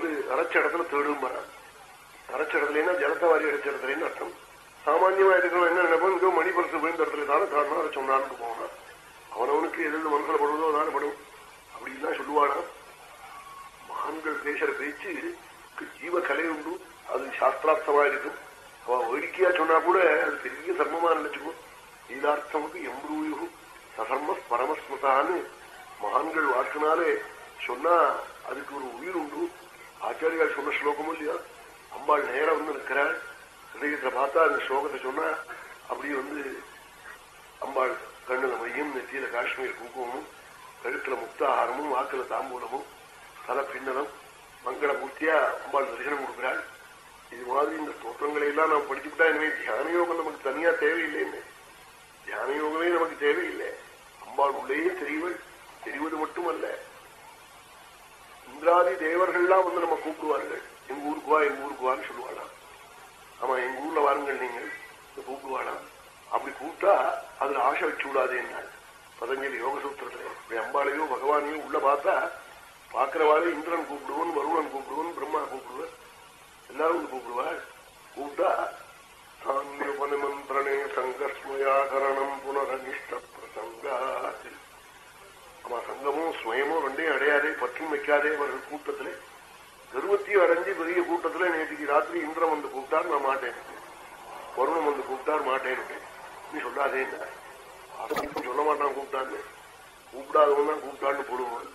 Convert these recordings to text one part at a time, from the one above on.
வந்து அரைச்ச இடத்துல தேடும் வரான் அரைச்ச இடத்துலன்னா ஜலத்தை வாரி அரைச்ச இடத்துலன்னு அர்த்தம். சாமான்யமா இருக்கிறவன் என்ன நினைப்போம்? இங்கோ மணி பரிசு விழுந்த இடத்துல தானே காரணம் அதை சொன்னான்னு போவான்? அவனவனுக்கு எது மனசுல படுவதோ தானே படும். அப்படின்லாம் சொல்லுவானா? மகான்கள் பேசுற பேச்சு ஜீவ கலை உண்டு. அது சாஸ்திரார்த்தமா இருக்கும். அவ வேடிக்கையா சொன்னா கூட அது பெரிய தர்மமா நினைச்சுக்கும். லீலார்த்தமுக்கு எம்ப்ரூயு சதர்ம பரமஸ்மதான்னு மகான்கள் வாக்குனாலே சொன்னா அதுக்கு ஒரு உயிர் உண்டு. ஆச்சாரியால் சொன்ன ஸ்லோகமும் இல்லையா? அம்பாள் நேரம் வந்து நிற்கிறாள். ஹிருதயத்தை பார்த்தா அந்த ஸ்லோகத்தை சொன்னா அப்படியே வந்து அம்பாள் கண்ணுல மையம் நெத்தியில காஷ்மீர் குங்குமமும் கழுத்துல முக்தாகாரமும் வாக்குல தாம்பூலமும் தல மங்கள மங்களமூர்த்தியா அம்பாள் தரிசனம் கொடுக்கிறாள். இது மாதிரி இந்த தோற்றங்களை எல்லாம் நாம் படிச்சுட்டா எனவே தியான யோகம் நமக்கு தனியா தேவையில்லைன்னு. தியான யோகமே நமக்கு தேவையில்லை. அம்பாள் உள்ளேயே தெரிவள் தெரிவது மட்டுமல்ல. இந்திராதி தேவர்கள்லாம் வந்து நம்ம கூப்பிடுவார்கள். எங்க ஊருக்கு வா எங்க ஊருக்கு வான்னு சொல்லுவாளாம். ஆமா எங்க ஊர்ல வாருங்கள் நீங்கள். கூப்பிடுவாளாம். அப்படி கூப்பிட்டா அதுல ஆசை வச்சு விடாது என்ன பதஞ்சலி யோகசூத்திரத்துல இப்படி அம்பாளையோ பகவானையோ உள்ள பார்த்தா பாக்குறவாறு இந்திரன் கூப்பிடுவோம் வருணன் கூப்பிடுவோம் பிரம்மா கூப்பிடுவார். எல்லாரும் வந்து கூப்பிடுவாள். கூப்பிட்டா சாமியோபனிமந்திரணே சங்கஸ்மயாகரணம் புனரனிஷ்ட பிரசங்கா ஆமா சங்கமும் ஸ்வயமும் ரெண்டையும் அடையாதே பற்றும் வைக்காதே அவர்கள் கூட்டத்திலே. கருவத்தையும் அடைஞ்சு பெரிய கூட்டத்துல நேற்றுக்கு ராத்திரி இந்திரம் வந்து கூப்பிட்டார் நான் மாட்டேன். வருணம் வந்து கூப்பிட்டார் மாட்டேன் நீ சொல்லாதே சொல்ல மாட்டான் கூப்பிட்டான்னு. கூப்பிடாதவன் தான் கூப்பிட்டான்னு போடுவான்.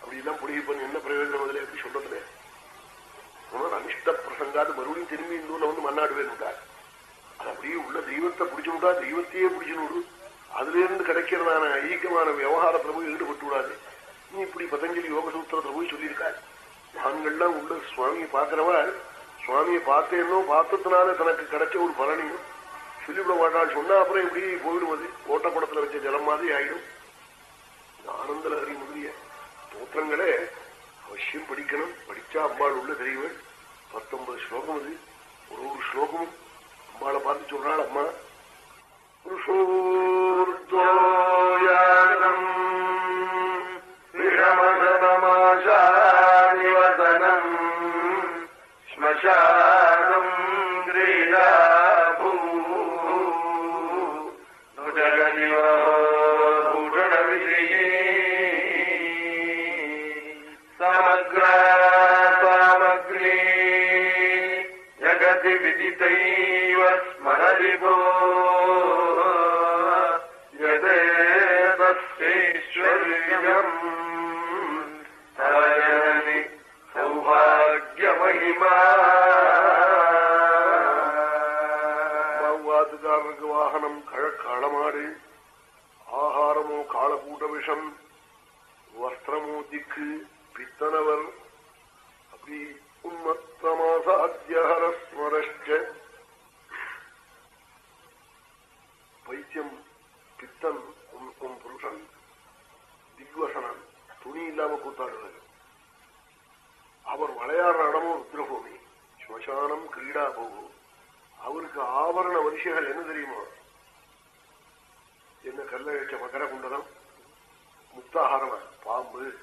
அப்படி எல்லாம் பண்ணி என்ன பிரயோஜனம் அதில் எப்படி சொல்றதுல? அனிஷ்ட பிரசங்காது மறுபடியும் திரும்பி இந்த ஊர்ல வந்து மன்னாடு வேணுட்டார் அது அப்படியே உள்ள தெய்வத்தை பிடிச்சுட்டா தெய்வத்தையே பிடிச்சுனு அதுல இருந்து கிடைக்கிறதான ஐக்கியமான விவகாரத்துல போய் ஈடுபட்டு விடாது. நீ இப்படி பதஞ்சலி யோக சூத்திரத்துல போய் சொல்லியிருக்காள் மகான்கள்லாம் உள்ள சுவாமியை பார்க்கிறவாள் சுவாமியை பார்த்தேன்னோ பார்த்ததுனால தனக்கு கிடைச்ச ஒரு பலனையும் சொல்லிவிட மாட்டாள் சொன்னா அப்புறம் இப்படி போயிடும் அது ஓட்டப்படத்துல வச்ச ஜலம் மாதிரி ஆயிடும். ஆனந்த லகரி முதலிய தோற்றங்களே அவசியம் படிக்கணும். படிச்சா அம்பாள் உள்ள தெரியவள் பத்தொன்பது ஸ்லோகம் அது. ஒரு ஒரு ஸ்லோகமும் அம்பாளை பார்த்து சொல்றாள் அம்மா ஸ்மசானம் கிரீடாபூ பூஷண விஜயே समग्रा सामग्री जगति विदितैव स्मररिभो यदेतस्यैश्वर्यम् சௌபாகியமகிமா வாத்துக்காரனுக்கு வாகனம் காளமாடு ஆகாரமோ காளக்கூட்ட விஷம் வஸ்திரமோ திக்கு பித்தனவர். அப்படி உன்மத்தமாசாத்தியஹரஸ்மரஷ்ட பைத்தியம் பித்தன். விளையாடுற இடமும் ருத்ரபூமி ஸ்மசானம் கிரீடா போகும். அவருக்கு ஆபரண வரிசைகள் என்ன தெரியுமா? என்ன கல்ல வச்ச மகர குண்டலம் முக்தாகாரமா? பாம்பு.